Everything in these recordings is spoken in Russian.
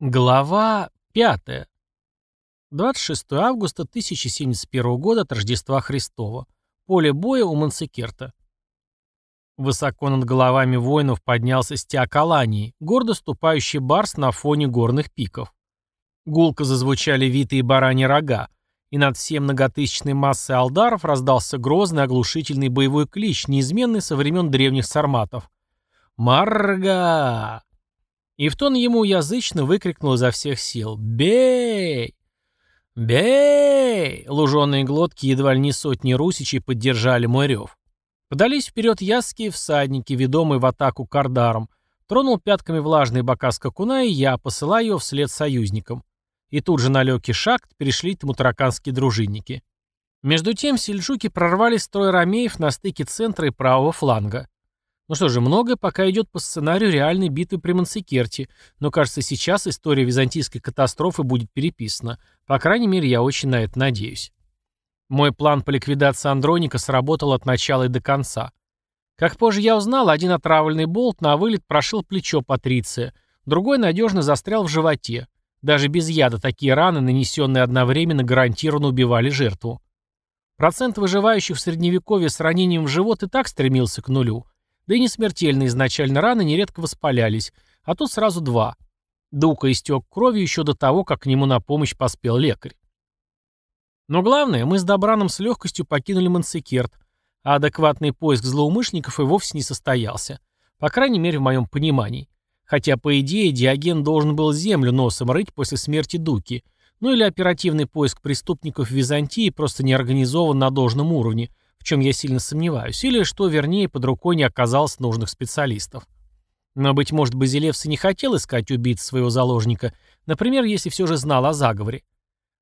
Глава 5. 26 августа 1071 года от Рождества Христова. Поле боя у Мансекерта. Высоко над головами воинов поднялся стяг Алании, гордо ступающий барс на фоне горных пиков. Гулко зазвучали витые бараньи рога, и над всем многотысячной массой алдаров раздался грозный оглушительный боевой клич, неизменный со времен древних сарматов. «Марга!» И в тон ему язычно выкрикнул изо всех сил «Бей! Бей!» Луженые глотки едва ли не сотни русичей поддержали мой рев. Подались вперед ясские всадники, ведомые в атаку кардаром. Тронул пятками влажные бока скакуна, и я, посылаю его вслед союзникам. И тут же на легкий шаг перешли тамутараканские дружинники. Между тем сельджуки прорвали строй ромеев на стыке центра и правого фланга. Ну что же, многое пока идет по сценарию реальной битвы при Мансикерте, но, кажется, сейчас история византийской катастрофы будет переписана. По крайней мере, я очень на это надеюсь. Мой план по ликвидации Андроника сработал от начала и до конца. Как позже я узнал, один отравленный болт на вылет прошил плечо Патриция, другой надежно застрял в животе. Даже без яда такие раны, нанесенные одновременно, гарантированно убивали жертву. Процент выживающих в средневековье с ранением в живот и так стремился к нулю – да и несмертельные изначально раны нередко воспалялись, а тут сразу два. Дука истек кровью еще до того, как к нему на помощь поспел лекарь. Но главное, мы с Добраном с легкостью покинули Мансекерт, а адекватный поиск злоумышленников и вовсе не состоялся. По крайней мере, в моем понимании. Хотя, по идее, Диоген должен был землю носом рыть после смерти Дуки, ну или оперативный поиск преступников в Византии просто не организован на должном уровне, в чем я сильно сомневаюсь, или, что вернее, под рукой не оказалось нужных специалистов. Но, быть может, Базилевс и не хотел искать убийц своего заложника, например, если все же знал о заговоре.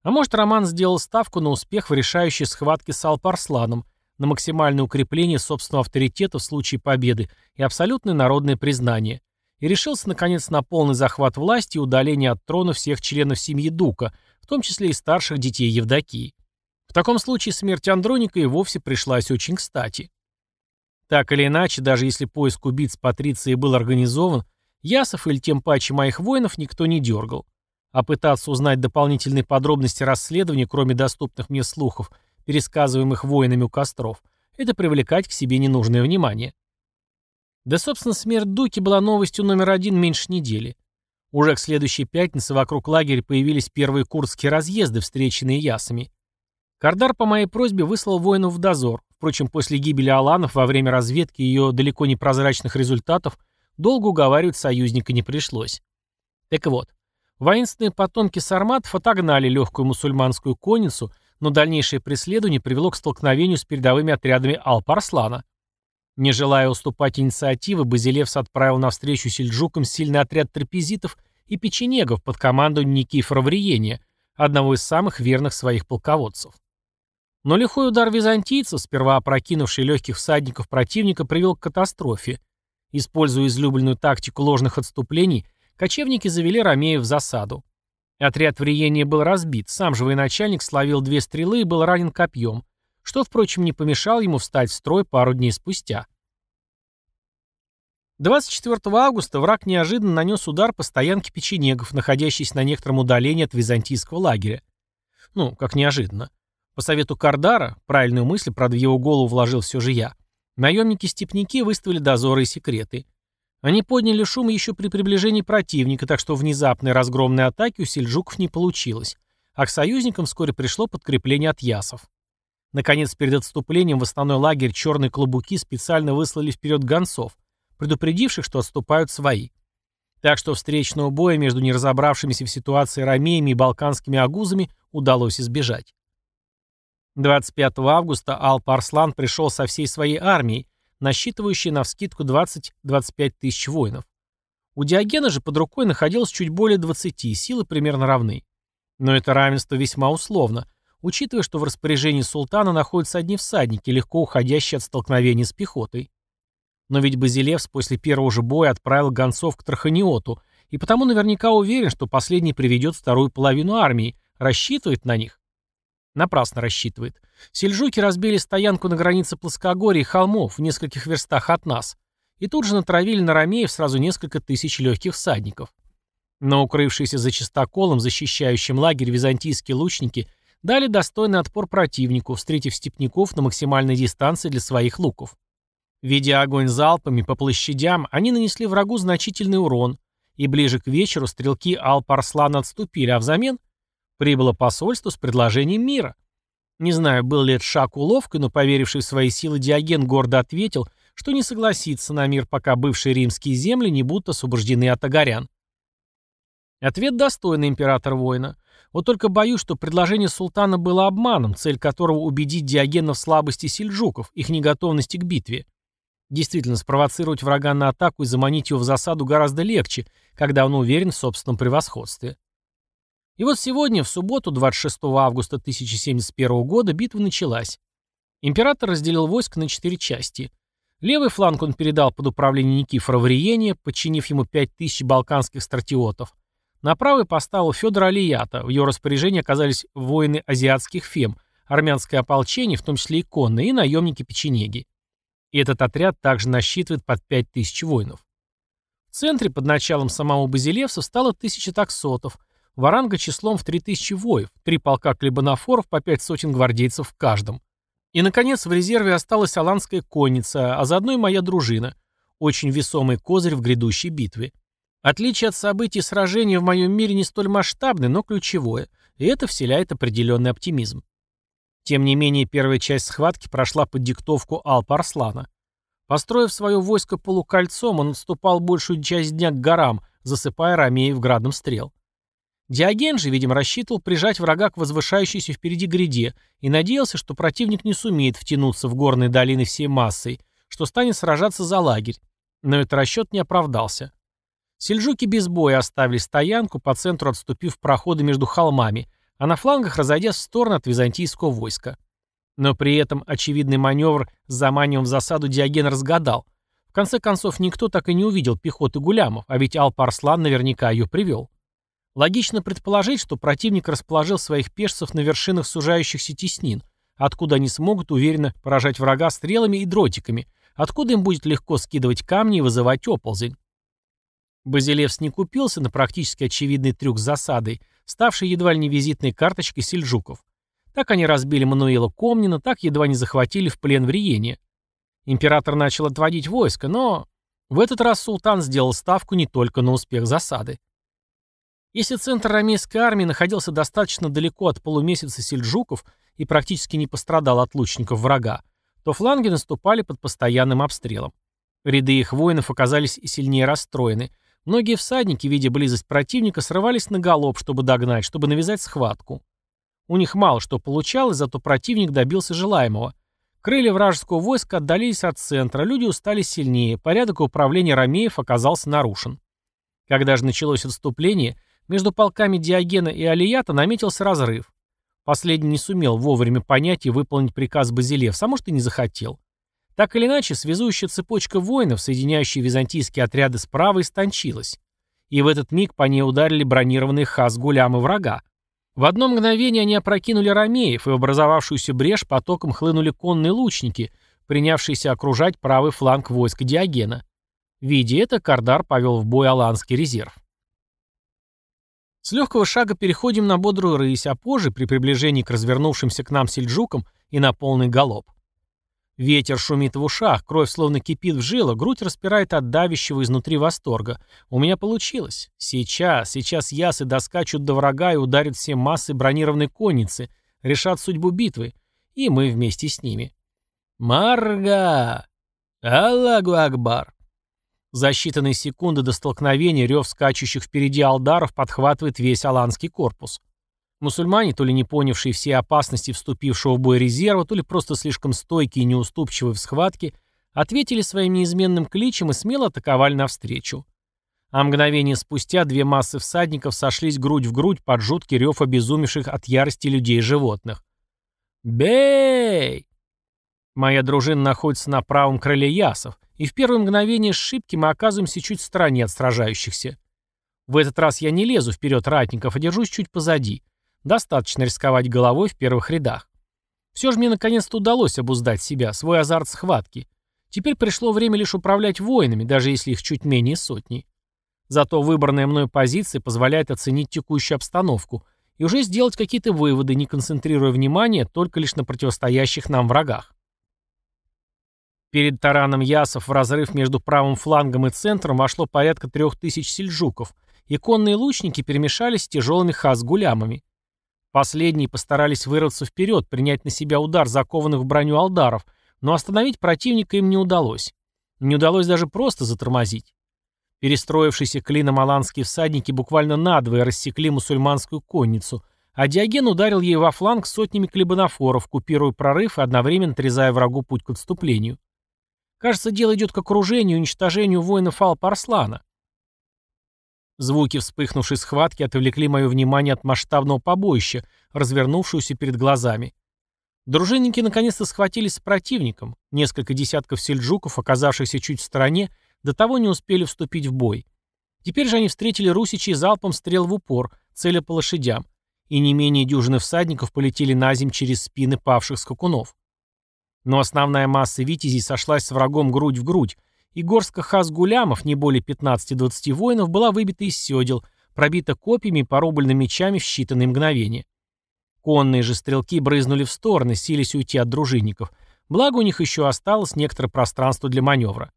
А может, Роман сделал ставку на успех в решающей схватке с Алпарсланом, на максимальное укрепление собственного авторитета в случае победы и абсолютное народное признание, и решился, наконец, на полный захват власти и удаление от трона всех членов семьи Дука, в том числе и старших детей Евдокии. Таком случае смерть Андроника и вовсе пришлась очень кстати. Так или иначе, даже если поиск убийц Патриции был организован, Ясов или тем паче моих воинов никто не дергал. А пытаться узнать дополнительные подробности расследования, кроме доступных мне слухов, пересказываемых воинами у костров, это привлекать к себе ненужное внимание. Да, собственно, смерть Дуки была новостью номер один меньше недели. Уже к следующей пятнице вокруг лагеря появились первые курдские разъезды, встреченные ясами. Кардар по моей просьбе выслал воинов в дозор. Впрочем, после гибели Аланов во время разведки ее далеко не прозрачных результатов долго уговаривать союзника не пришлось. Так вот, воинственные потомки сарматов отогнали легкую мусульманскую конницу, но дальнейшее преследование привело к столкновению с передовыми отрядами Алп-Арслана. Не желая уступать инициативы, Базилевс отправил навстречу сельджукам сильный отряд трапезитов и печенегов под командой Никифора Вриения, одного из самых верных своих полководцев. Но лихой удар византийцев, сперва опрокинувший легких всадников противника, привел к катастрофе. Используя излюбленную тактику ложных отступлений, кочевники завели ромеев в засаду. Отряд Вриения был разбит, сам же военачальник словил две стрелы и был ранен копьем, что, впрочем, не помешало ему встать в строй пару дней спустя. 24 августа враг неожиданно нанес удар по стоянке печенегов, находящейся на некотором удалении от византийского лагеря. Ну, как неожиданно. По совету Кардара, правильную мысль, правда, в его голову вложил все же я, наемники-степняки выставили дозоры и секреты. Они подняли шум еще при приближении противника, так что внезапной разгромной атаки у сельджуков не получилось, а к союзникам вскоре пришло подкрепление от ясов. Наконец, перед отступлением в основной лагерь черные клобуки специально выслали вперед гонцов, предупредивших, что отступают свои. Так что встречного боя между неразобравшимися в ситуации ромеями и балканскими агузами удалось избежать. 25 августа Алп-Арслан пришел со всей своей армией, насчитывающей навскидку 20-25 тысяч воинов. У Диогена же под рукой находилось чуть более 20, силы примерно равны. Но это равенство весьма условно, учитывая, что в распоряжении султана находятся одни всадники, легко уходящие от столкновения с пехотой. Но ведь Базилевс после первого же боя отправил гонцов к Траханиоту, и потому наверняка уверен, что последний приведет вторую половину армии, рассчитывает на них. Напрасно рассчитывает. Сельджуки разбили стоянку на границе плоскогорья и холмов в нескольких верстах от нас. И тут же натравили на Ромеев сразу несколько тысяч легких всадников. Но укрывшиеся за чистоколом, защищающим лагерь византийские лучники дали достойный отпор противнику, встретив степняков на максимальной дистанции для своих луков. Ведя огонь залпами по площадям, они нанесли врагу значительный урон, и ближе к вечеру стрелки Алп-Арслана отступили, а взамен прибыло посольство с предложением мира. Не знаю, был ли это шаг уловкой, но поверивший в свои силы Диоген гордо ответил, что не согласится на мир, пока бывшие римские земли не будут освобождены от агарян. Ответ достойный император воина. Вот только боюсь, что предложение султана было обманом, цель которого убедить Диогена в слабости сельджуков, их неготовности к битве. Действительно, спровоцировать врага на атаку и заманить его в засаду гораздо легче, когда он уверен в собственном превосходстве. И вот сегодня, в субботу, 26 августа 1071 года, битва началась. Император разделил войско на четыре части. Левый фланг он передал под управление Никифора в Риене, подчинив ему 5000 балканских стратиотов. На правый поставил Федора Алията, в его распоряжении оказались воины азиатских фем, армянское ополчение, в том числе и конные, и наемники-печенеги. И этот отряд также насчитывает под 5000 воинов. В центре под началом самого Базилевса стало тысяча таксотов, Варанга числом в 3000 воев, три полка клебанофоров по пять сотен гвардейцев в каждом. И, наконец, в резерве осталась аланская конница, а заодно и моя дружина. Очень весомый козырь в грядущей битве. Отличие от событий сражения в моем мире не столь масштабное, но ключевое, и это вселяет определенный оптимизм. Тем не менее, первая часть схватки прошла под диктовку Алпа Арслана. Построив свое войско полукольцом, он отступал большую часть дня к горам, засыпая ромеев градом стрел. Диоген же, видимо, рассчитывал прижать врага к возвышающейся впереди гряде и надеялся, что противник не сумеет втянуться в горные долины всей массой, что станет сражаться за лагерь. Но этот расчет не оправдался. Сельджуки без боя оставили стоянку, по центру отступив проходы между холмами, а на флангах разойдясь в сторону от византийского войска. Но при этом очевидный маневр с заманием в засаду Диоген разгадал. В конце концов, никто так и не увидел пехоты гулямов, а ведь Алп-Арслан наверняка ее привел. Логично предположить, что противник расположил своих пешцев на вершинах сужающихся теснин, откуда они смогут уверенно поражать врага стрелами и дротиками, откуда им будет легко скидывать камни и вызывать оползень. Базилевс не купился на практически очевидный трюк с засадой, ставший едва ли не визитной карточкой сельджуков. Так они разбили Мануила Комнина, так едва не захватили в плен в Риене. Император начал отводить войско, но в этот раз султан сделал ставку не только на успех засады. Если центр рамейской армии находился достаточно далеко от полумесяца сельджуков и практически не пострадал от лучников врага, то фланги наступали под постоянным обстрелом. Ряды их воинов оказались сильнее расстроены. Многие всадники, видя близость противника, срывались на галоп, чтобы догнать, чтобы навязать схватку. У них мало что получалось, зато противник добился желаемого. Крылья вражеского войска отдалились от центра, люди устали сильнее, порядок управления ромеев оказался нарушен. Когда же началось отступление, между полками Диогена и Алията наметился разрыв. Последний не сумел вовремя понять и выполнить приказ Базилевса, а может и не захотел. Так или иначе, связующая цепочка воинов, соединяющая византийские отряды справа, истончилась. И в этот миг по ней ударили бронированные хас-гулямы врага. В одно мгновение они опрокинули ромеев, и в образовавшуюся брешь потоком хлынули конные лучники, принявшиеся окружать правый фланг войска Диогена. Видя это, Кардар повел в бой Аланский резерв. С легкого шага переходим на бодрую рысь, а позже, при приближении к развернувшимся к нам сельджукам, и на полный галоп. Ветер шумит в ушах, кровь словно кипит в жилах, грудь распирает от давящего изнутри восторга. У меня получилось. Сейчас, сейчас ясы доскачут до врага и ударят все массы бронированной конницы, решат судьбу битвы, и мы вместе с ними. Марга! Аллаху Акбар! За считанные секунды до столкновения рев скачущих впереди алдаров подхватывает весь аланский корпус. Мусульмане, то ли не понявшие все опасности вступившего в бой резерва, то ли просто слишком стойкие и неуступчивые в схватке, ответили своим неизменным кличем и смело атаковали навстречу. А мгновение спустя две массы всадников сошлись грудь в грудь под жуткий рев обезумевших от ярости людей и животных. «Бей!» Моя дружина находится на правом крыле ясов, и в первое мгновение сшибки мы оказываемся чуть в стороне от сражающихся. В этот раз я не лезу вперед ратников, а держусь чуть позади. Достаточно рисковать головой в первых рядах. Все же мне наконец-то удалось обуздать себя, свой азарт схватки. Теперь пришло время лишь управлять воинами, даже если их чуть менее сотни. Зато выбранная мной позиция позволяет оценить текущую обстановку и уже сделать какие-то выводы, не концентрируя внимание только лишь на противостоящих нам врагах. Перед тараном Ясов в разрыв между правым флангом и центром вошло порядка трех тысяч сельджуков, и конные лучники перемешались с тяжелыми хас-гулямами. Последние постарались вырваться вперед, принять на себя удар закованных в броню алдаров, но остановить противника им не удалось. Не удалось даже просто затормозить. Перестроившиеся клином аланские всадники буквально надвое рассекли мусульманскую конницу, а Диоген ударил ей во фланг сотнями клебанофоров, купируя прорыв и одновременно отрезая врагу путь к отступлению. Кажется, дело идет к окружению и уничтожению воинов Алпарслана. Звуки вспыхнувшей схватки отвлекли мое внимание от масштабного побоища, развернувшегося перед глазами. Дружинники наконец-то схватились с противником. Несколько десятков сельджуков, оказавшихся чуть в стороне, до того не успели вступить в бой. Теперь же они встретили русичей залпом стрел в упор, целя по лошадям, и не менее дюжины всадников полетели на земь через спины павших скакунов. Но основная масса витязей сошлась с врагом грудь в грудь, и горстка хас-гулямов, не более 15-20 воинов, была выбита из седел, пробита копьями и порублена мечами в считанные мгновения. Конные же стрелки брызнули в стороны, сились уйти от дружинников, благо у них еще осталось некоторое пространство для маневра.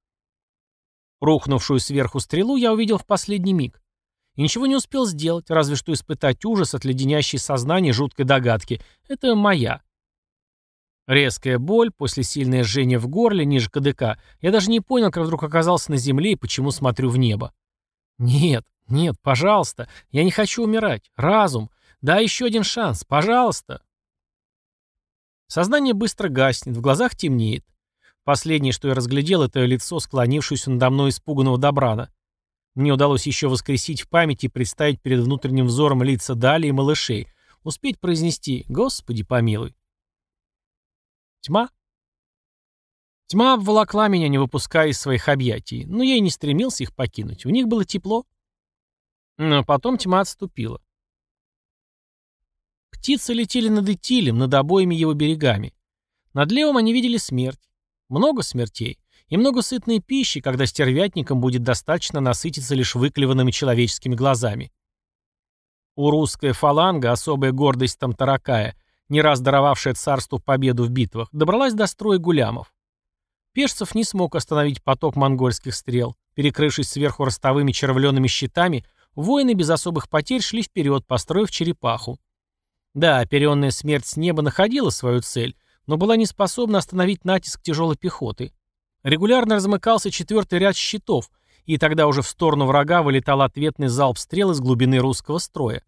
Рухнувшую сверху стрелу я увидел в последний миг. И ничего не успел сделать, разве что испытать ужас от леденящей сознания жуткой догадки. Это моя. Резкая боль, после сильное жжение в горле, ниже КДК. Я даже не понял, как вдруг оказался на земле и почему смотрю в небо. Нет, нет, пожалуйста, я не хочу умирать. Разум. Да, еще один шанс, пожалуйста. Сознание быстро гаснет, в глазах темнеет. Последнее, что я разглядел, это лицо, склонившееся надо мной испуганного Добрана. Мне удалось еще воскресить в памяти и представить перед внутренним взором лица Дали и малышей. Успеть произнести «Господи помилуй». Тьма? Тьма обволокла меня, не выпуская из своих объятий, но я и не стремился их покинуть. В них было тепло. Но потом тьма отступила. Птицы летели над Итилем, над обоими его берегами. Над левым они видели смерть. Много смертей. И много сытной пищи, когда стервятникам будет достаточно насытиться лишь выклеванными человеческими глазами. У русская фаланга, особая гордость Тамтаракая, не раз даровавшая царству победу в битвах, добралась до строя гулямов. Пешцев не смог остановить поток монгольских стрел. Перекрывшись сверху ростовыми червленными щитами, воины без особых потерь шли вперед, построив черепаху. Да, оперенная смерть с неба находила свою цель, но была не способна остановить натиск тяжелой пехоты. Регулярно размыкался четвертый ряд щитов, и тогда уже в сторону врага вылетал ответный залп стрел из глубины русского строя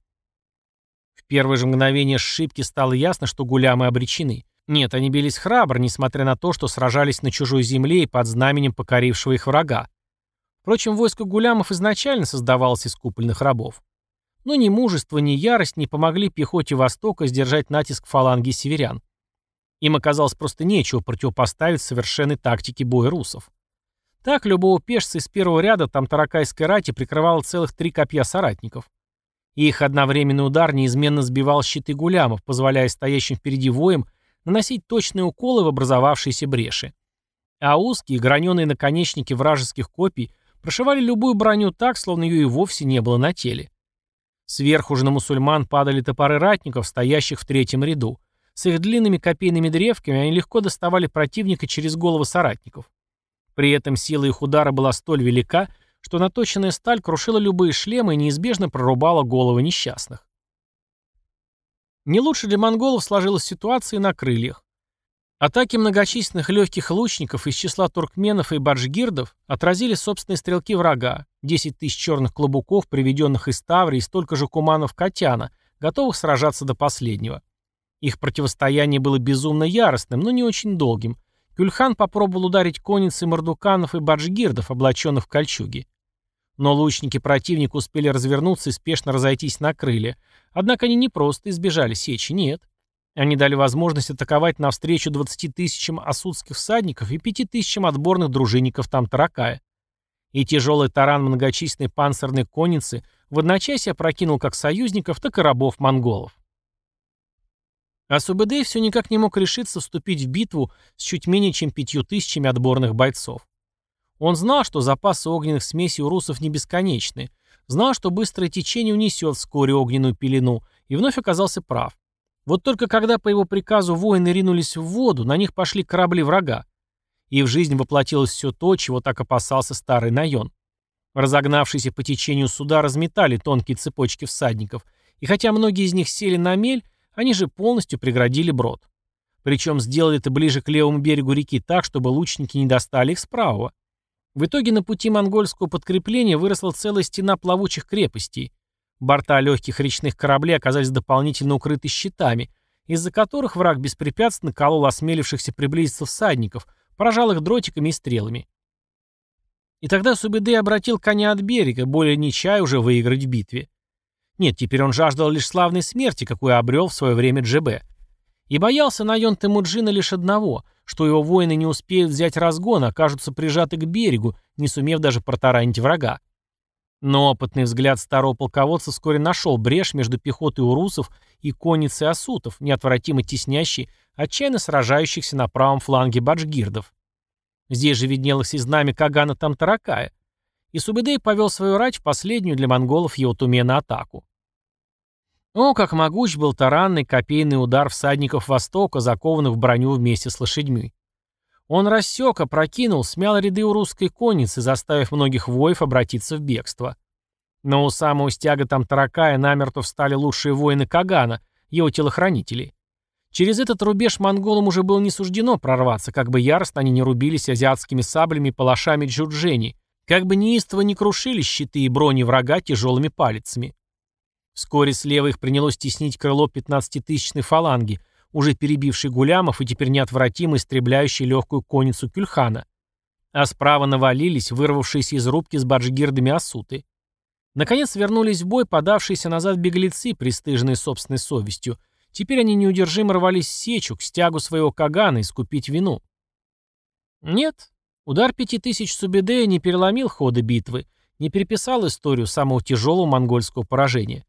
первое же мгновение сшибки стало ясно, что гулямы обречены. Нет, они бились храбро, несмотря на то, что сражались на чужой земле и под знаменем покорившего их врага. Впрочем, войско гулямов изначально создавалось из купольных рабов. Но ни мужество, ни ярость не помогли пехоте Востока сдержать натиск фаланги северян. Им оказалось просто нечего противопоставить совершенной тактике боя русов. Так любого пешца из первого ряда там таракайской рати прикрывало целых три копья соратников. Их одновременный удар неизменно сбивал щиты гулямов, позволяя стоящим впереди воям наносить точные уколы в образовавшиеся бреши. А узкие, граненые наконечники вражеских копий прошивали любую броню так, словно ее и вовсе не было на теле. Сверху же на мусульман падали топоры ратников, стоящих в третьем ряду. С их длинными копейными древками они легко доставали противника через головы соратников. При этом сила их удара была столь велика, что наточенная сталь крушила любые шлемы и неизбежно прорубала головы несчастных. Не лучше для монголов сложилась ситуация на крыльях. Атаки многочисленных легких лучников из числа туркменов и баджгирдов отразили собственные стрелки врага, 10 тысяч черных клобуков, приведенных из Таври, и столько же куманов Катяна, готовых сражаться до последнего. Их противостояние было безумно яростным, но не очень долгим. Кюльхан попробовал ударить конницы мордуканов и баджгирдов, облаченных в кольчуги. Но лучники противника успели развернуться и спешно разойтись на крылья. Однако они не просто избежали сечи, нет. Они дали возможность атаковать навстречу 20 тысячам асудских всадников и 5 тысячам отборных дружинников Тамтаракая. И тяжелый таран многочисленной панцирной конницы в одночасье опрокинул как союзников, так и рабов монголов. А СУБД все никак не мог решиться вступить в битву с чуть менее чем пятью тысячами отборных бойцов. Он знал, что запасы огненных смесей у русов не бесконечны, знал, что быстрое течение унесет вскоре огненную пелену, и вновь оказался прав. Вот только когда по его приказу воины ринулись в воду, на них пошли корабли врага. И в жизнь воплотилось все то, чего так опасался старый Найон. Разогнавшиеся по течению суда разметали тонкие цепочки всадников, и хотя многие из них сели на мель, они же полностью преградили брод. Причем сделали это ближе к левому берегу реки так, чтобы лучники не достали их справа. В итоге на пути монгольского подкрепления выросла целая стена плавучих крепостей. Борта легких речных кораблей оказались дополнительно укрыты щитами, из-за которых враг беспрепятственно колол осмелившихся приблизиться всадников, поражал их дротиками и стрелами. И тогда Субедей обратил коня от берега, более не чай уже выиграть в битве. Нет, теперь он жаждал лишь славной смерти, какую обрел в свое время Джебе. И боялся Найон Темуджина лишь одного, что его воины не успеют взять разгон, окажутся прижаты к берегу, не сумев даже протаранить врага. Но опытный взгляд старого полководца вскоре нашел брешь между пехотой урусов и конницей асутов, неотвратимо теснящей, отчаянно сражающихся на правом фланге баджгирдов. Здесь же виднелось и знамя Кагана Тамтаракая, и Субедей повел свою рать в последнюю для монголов его тумена атаку. О, как могуч был таранный копейный удар всадников Востока, закованных в броню вместе с лошадьми. Он рассек, опрокинул, смял ряды у русской конницы, заставив многих воев обратиться в бегство. Но у самого стяга там Таракая намертво встали лучшие воины Кагана, его телохранители. Через этот рубеж монголам уже было не суждено прорваться, как бы яростно они не рубились азиатскими саблями и палашами джуджени, как бы неистово не крушили щиты и брони врага тяжелыми палицами. Вскоре слева их принялось теснить крыло 15-тысячной фаланги, уже перебивший Гулямов и теперь неотвратимо истребляющий легкую конницу Кюльхана. А справа навалились, вырвавшиеся из рубки с баджгирдами осуты. Наконец вернулись в бой подавшиеся назад беглецы, пристыженные собственной совестью, Теперь они неудержимо рвались в сечу, к стягу своего Кагана, искупить вину. Нет, удар пяти тысяч Субедея не переломил хода битвы, не переписал историю самого тяжелого монгольского поражения.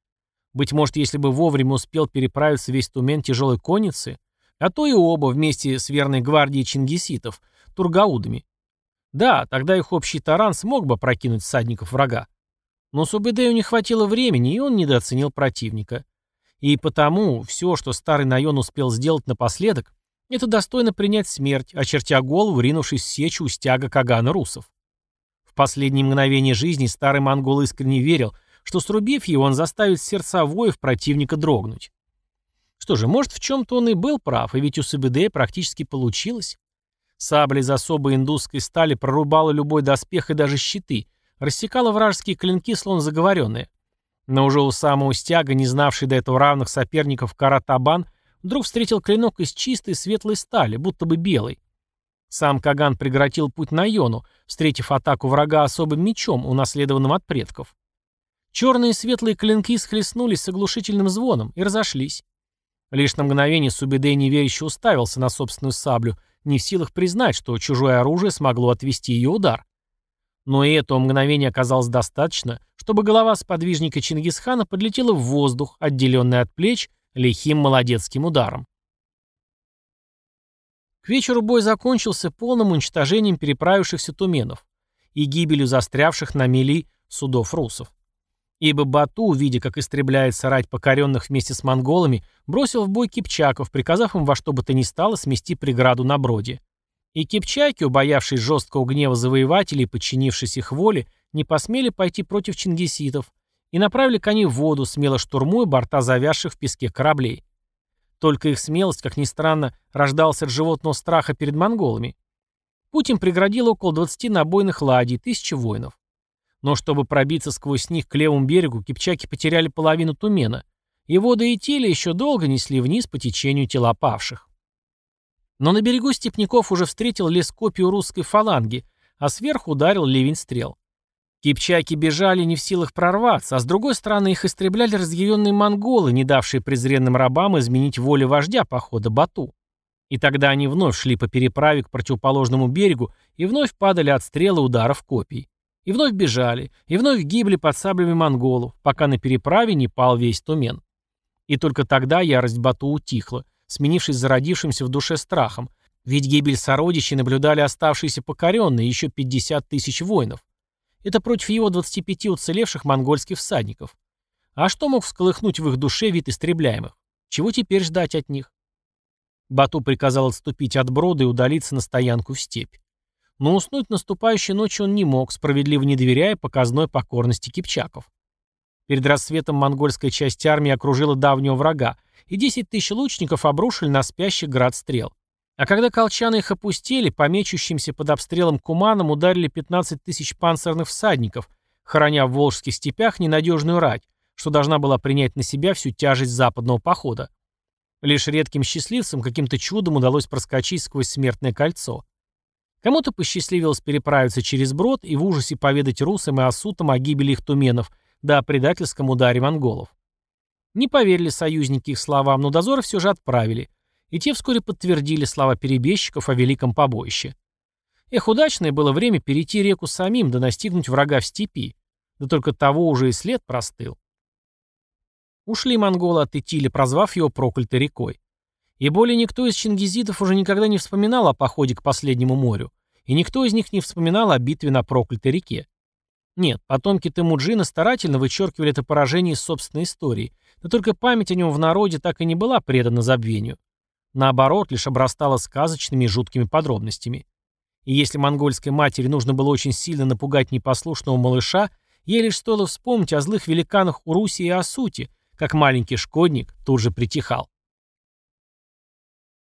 Быть может, если бы вовремя успел переправиться весь Тумен тяжелой конницы, а то и оба вместе с верной гвардией чингиситов, тургаудами. Да, тогда их общий таран смог бы прокинуть всадников врага. Но Субедею не хватило времени, и он недооценил противника. И потому все, что старый Найон успел сделать напоследок, это достойно принять смерть, очертя голову, ринувшись в сечу у стяга Кагана русов. В последние мгновения жизни старый монгол искренне верил, что срубив его, он заставит сердца воев противника дрогнуть. Что же, может, в чем-то он и был прав, и ведь у Сабедея практически получилось. Сабля из особой индусской стали прорубала любой доспех и даже щиты, рассекала вражеские клинки, словно заговоренные. Но уже у самого стяга, не знавший до этого равных соперников Каратабан, вдруг встретил клинок из чистой светлой стали, будто бы белой. Сам Каган прегратил путь на Йону, встретив атаку врага особым мечом, унаследованным от предков. Черные и светлые клинки схлестнулись с оглушительным звоном и разошлись. Лишь на мгновение Субидей неверяще уставился на собственную саблю, не в силах признать, что чужое оружие смогло отвести ее удар. Но и этого мгновения оказалось достаточно, чтобы голова сподвижника Чингисхана подлетела в воздух, отделенная от плеч лихим молодецким ударом. К вечеру бой закончился полным уничтожением переправившихся туменов и гибелью застрявших на мели судов русов. Ибо Бату, видя, как истребляется рать покоренных вместе с монголами, бросил в бой кипчаков, приказав им во что бы то ни стало смести преграду на броде. И кипчаки, убоявшись жесткого гнева завоевателей и подчинившись их воле, не посмели пойти против чингиситов и направили коней в воду, смело штурмуя борта завязших в песке кораблей. Только их смелость, как ни странно, рождалась от животного страха перед монголами. Путь им преградило около 20 набойных ладей, тысячи воинов. Но чтобы пробиться сквозь них к левому берегу, кипчаки потеряли половину тумена, и воды и теле еще долго несли вниз по течению тела павших. Но на берегу степняков уже встретил лес копию русской фаланги, а сверху ударил ливень стрел. Кипчаки бежали не в силах прорваться, а с другой стороны их истребляли разъяренные монголы, не давшие презренным рабам изменить волю вождя похода Бату. И тогда они вновь шли по переправе к противоположному берегу и вновь падали от стрелы ударов копий. И вновь бежали, и вновь гибли под саблями монголов, пока на переправе не пал весь Тумен. И только тогда ярость Бату утихла, сменившись зародившимся в душе страхом, Ведь гибель сородичей наблюдали оставшиеся покоренные, еще 50 тысяч воинов. Это против его 25 уцелевших монгольских всадников. А что мог всколыхнуть в их душе вид истребляемых? Чего теперь ждать от них? Бату приказал отступить от брода и удалиться на стоянку в степь. Но уснуть наступающей ночью он не мог, справедливо не доверяя показной покорности кипчаков. Перед рассветом монгольская часть армии окружила давнего врага, и 10 тысяч лучников обрушили на спящий град стрел. А когда колчаны их опустили, по мечущимся под обстрелом куманам ударили 15 тысяч панцирных всадников, храня в волжских степях ненадежную рать, что должна была принять на себя всю тяжесть западного похода. Лишь редким счастливцам каким-то чудом удалось проскочить сквозь смертное кольцо. Кому-то посчастливилось переправиться через брод и в ужасе поведать русам и асутам о гибели их туменов, да о предательском ударе монголов. Не поверили союзники их словам, но дозоры все же отправили, и те вскоре подтвердили слова перебежчиков о великом побоище. Эх, удачное было время перейти реку самим, да настигнуть врага в степи. Да только того уже и след простыл. Ушли монголы от Итили, прозвав его проклятой рекой. И более никто из чингизидов уже никогда не вспоминал о походе к последнему морю, и никто из них не вспоминал о битве на проклятой реке. Нет, потомки Темуджина старательно вычеркивали это поражение из собственной истории, но только память о нем в народе так и не была предана забвению. Наоборот, лишь обрастала сказочными и жуткими подробностями. И если монгольской матери нужно было очень сильно напугать непослушного малыша, ей лишь стоило вспомнить о злых великанах Уруси и Асути, как маленький шкодник тут же притихал.